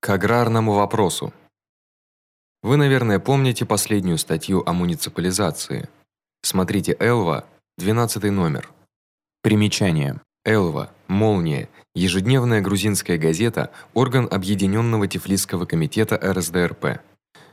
К аграрному вопросу. Вы, наверное, помните последнюю статью о муниципализации. Смотрите Элва, 12 номер. Примечание. Элва, Молния, ежедневная грузинская газета, орган объединённого Тифлисского комитета РСДРП.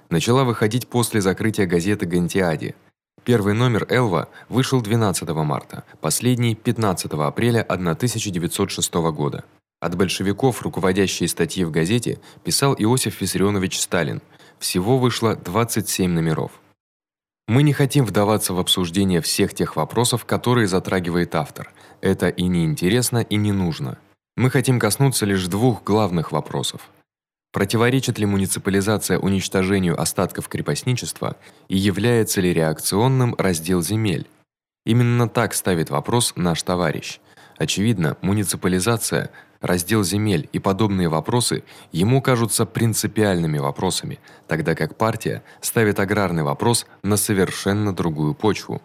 Начала выходить после закрытия газеты Гантиади. Первый номер Элва вышел 12 марта, последний 15 апреля 1906 года. От большевиков руководящие статьи в газете писал Иосиф Виссарионович Сталин. Всего вышло 27 номеров. Мы не хотим вдаваться в обсуждение всех тех вопросов, которые затрагивает автор. Это и не интересно, и не нужно. Мы хотим коснуться лишь двух главных вопросов. Противоречит ли муниципализация уничтожению остатков крепостничества и является ли реакционным раздел земель? Именно так ставит вопрос наш товарищ. Очевидно, муниципализация раздел земель и подобные вопросы ему кажутся принципиальными вопросами, тогда как партия ставит аграрный вопрос на совершенно другую почву.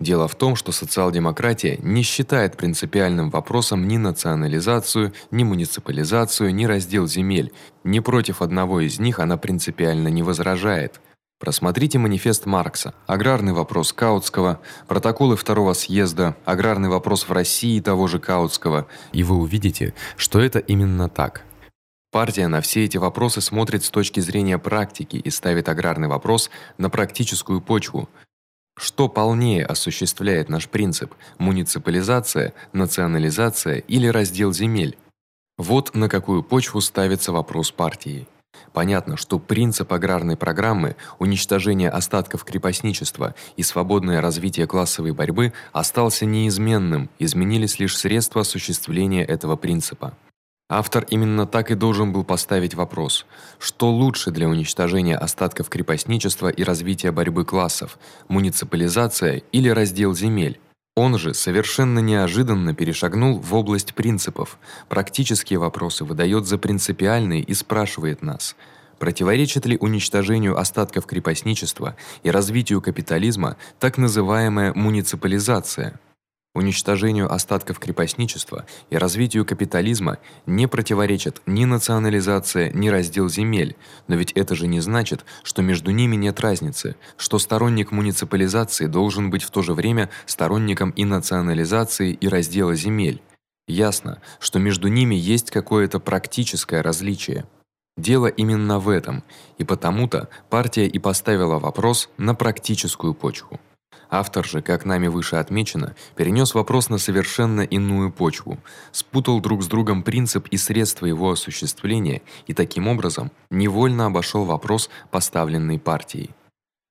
Дело в том, что социал-демократия не считает принципиальным вопросом ни национализацию, ни муниципализацию, ни раздел земель. Ни против одного из них она принципиально не возражает. Просмотрите манифест Маркса, аграрный вопрос Каутского, протоколы второго съезда, аграрный вопрос в России того же Каутского, и вы увидите, что это именно так. Партия на все эти вопросы смотрит с точки зрения практики и ставит аграрный вопрос на практическую почву. Что полнее осуществляет наш принцип: муниципализация, национализация или раздел земель? Вот на какую почву ставится вопрос партии. Понятно, что принцип аграрной программы уничтожения остатков крепостничества и свободное развитие классовой борьбы остался неизменным, изменились лишь средства осуществления этого принципа. Автор именно так и должен был поставить вопрос: что лучше для уничтожения остатков крепостничества и развития борьбы классов: муниципализация или раздел земель? Он же совершенно неожиданно перешагнул в область принципов. Практические вопросы выдаёт за принципиальные и спрашивает нас: противоречит ли уничтожению остатков крепостничества и развитию капитализма так называемая муниципализация? Уничтожению остатков крепостничества и развитию капитализма не противоречат ни национализация, ни раздел земель, но ведь это же не значит, что между ними нет разницы, что сторонник муниципализации должен быть в то же время сторонником и национализации, и раздела земель. Ясно, что между ними есть какое-то практическое различие. Дело именно в этом, и потому-то партия и поставила вопрос на практическую почву. Автор же, как нами выше отмечено, перенёс вопрос на совершенно иную почву, спутал друг с другом принцип и средства его осуществления и таким образом невольно обошёл вопрос, поставленный партией.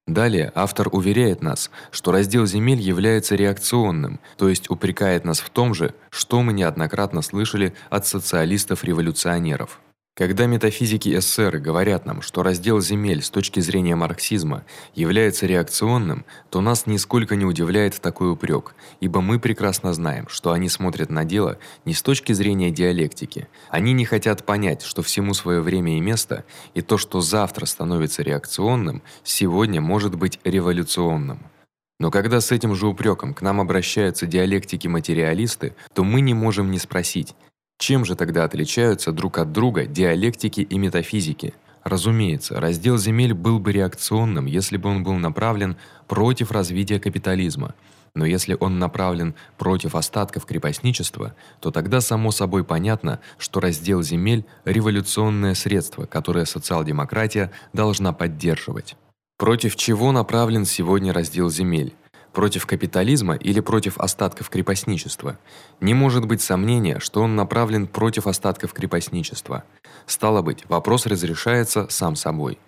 Далее автор уверяет нас, что раздел земель является реакционным, то есть упрекает нас в том же, что мы неоднократно слышали от социалистов-революционеров. Когда метафизики СССР говорят нам, что раздел земель с точки зрения марксизма является реакционным, то нас нисколько не удивляет такой упрек, ибо мы прекрасно знаем, что они смотрят на дело не с точки зрения диалектики. Они не хотят понять, что всему своё время и место, и то, что завтра становится реакционным, сегодня может быть революционным. Но когда с этим же упрёком к нам обращаются диалектики-материалисты, то мы не можем не спросить: чем же тогда отличаются друг от друга диалектики и метафизики? Разумеется, раздел земель был бы реакционным, если бы он был направлен против развития капитализма. Но если он направлен против остатков крепостничества, то тогда само собой понятно, что раздел земель революционное средство, которое социал-демократия должна поддерживать. Против чего направлен сегодня раздел земель? Против капитализма или против остатков крепостничества. Не может быть сомнения, что он направлен против остатков крепостничества. Стало быть, вопрос разрешается сам собой.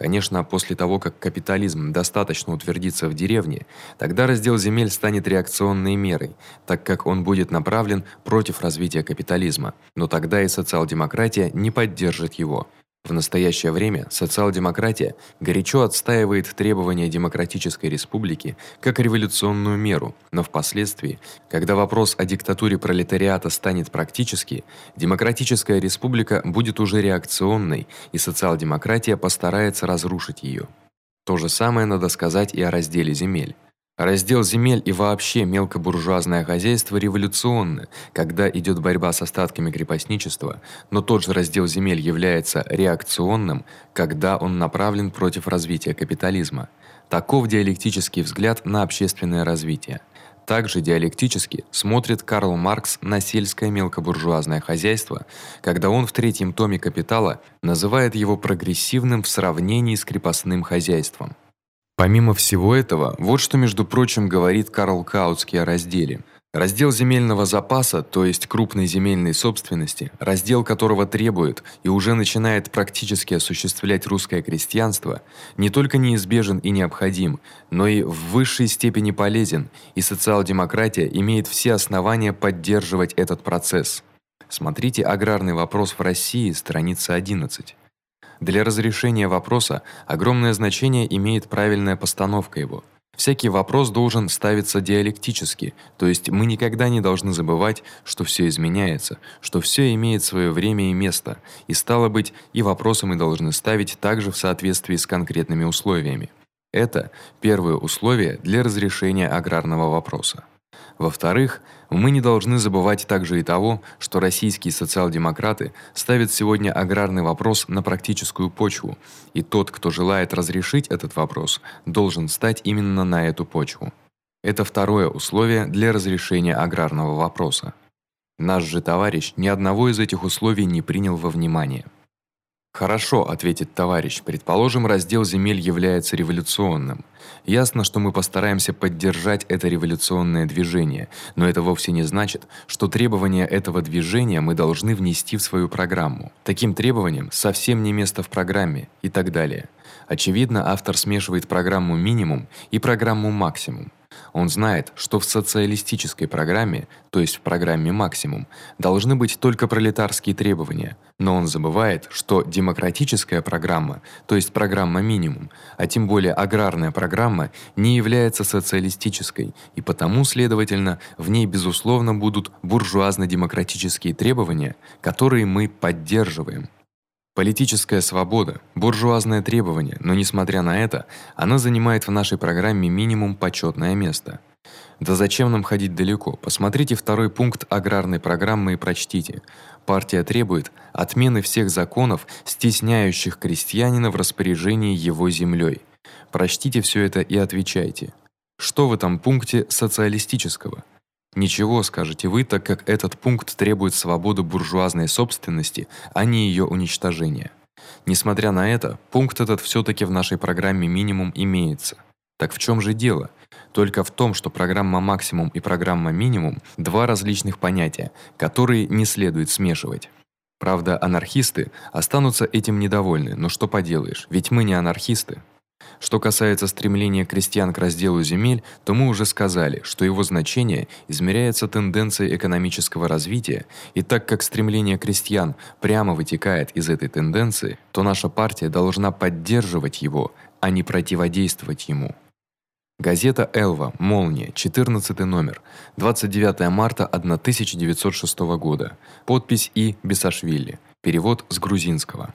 Конечно, после того, как капитализм достаточно утвердится в деревне, тогда раздел земель станет реакционной мерой, так как он будет направлен против развития капитализма. Но тогда и социал-демократия не поддержит его. В настоящее время социал-демократия горячо отстаивает требования демократической республики как революционную меру, но впоследствии, когда вопрос о диктатуре пролетариата станет практически, демократическая республика будет уже реакционной, и социал-демократия постарается разрушить её. То же самое надо сказать и о разделе земель. Раздел земель и вообще мелкобуржуазное хозяйство революционны, когда идёт борьба с остатками крепостничества, но тот же раздел земель является реакционным, когда он направлен против развития капитализма. Таков диалектический взгляд на общественное развитие. Также диалектически смотрит Карл Маркс на сельское мелкобуржуазное хозяйство, когда он в третьем томе Капитала называет его прогрессивным в сравнении с крепостным хозяйством. Помимо всего этого, вот что, между прочим, говорит Карл Каутский о разделе. Раздел земельного запаса, то есть крупной земельной собственности, раздел которого требует и уже начинает практически осуществлять русское крестьянство, не только неизбежен и необходим, но и в высшей степени полезен, и социал-демократия имеет все основания поддерживать этот процесс. Смотрите Аграрный вопрос в России, страница 11. Для разрешения вопроса огромное значение имеет правильная постановка его. Всякий вопрос должен ставиться диалектически, то есть мы никогда не должны забывать, что всё изменяется, что всё имеет своё время и место, и стало быть, и вопросы мы должны ставить также в соответствии с конкретными условиями. Это первое условие для разрешения аграрного вопроса. Во-вторых, мы не должны забывать также и того, что российские социал-демократы ставят сегодня аграрный вопрос на практическую почву, и тот, кто желает разрешить этот вопрос, должен стать именно на эту почву. Это второе условие для разрешения аграрного вопроса. Наш же товарищ ни одного из этих условий не принял во внимание. Хорошо, ответит товарищ. Предположим, раздел земель является революционным. Ясно, что мы постараемся поддержать это революционное движение, но это вовсе не значит, что требования этого движения мы должны внести в свою программу. Таким требованиям совсем не место в программе и так далее. Очевидно, автор смешивает программу минимум и программу максимум. Он знает, что в социалистической программе, то есть в программе максимум, должны быть только пролетарские требования, но он забывает, что демократическая программа, то есть программа минимум, а тем более аграрная программа не является социалистической, и потому, следовательно, в ней безусловно будут буржуазно-демократические требования, которые мы поддерживаем. Политическая свобода буржуазное требование, но несмотря на это, она занимает в нашей программе минимум почётное место. Да зачем нам ходить далеко? Посмотрите второй пункт аграрной программы и прочтите. Партия требует отмены всех законов, стесняющих крестьянина в распоряжении его землёй. Прочтите всё это и отвечайте. Что в этом пункте социалистического? Ничего, скажете вы, так как этот пункт требует свободы буржуазной собственности, а не её уничтожения. Несмотря на это, пункт этот всё-таки в нашей программе минимум имеется. Так в чём же дело? Только в том, что программа максимум и программа минимум два различных понятия, которые не следует смешивать. Правда, анархисты останутся этим недовольны, но что поделаешь? Ведь мы не анархисты. Что касается стремления крестьян к разделу земель, то мы уже сказали, что его значение измеряется тенденцией экономического развития, и так как стремление крестьян прямо вытекает из этой тенденции, то наша партия должна поддерживать его, а не противодействовать ему. Газета Элва, Молния, 14 номер, 29 марта 1906 года. Подпись И. Бесашвили. Перевод с грузинского.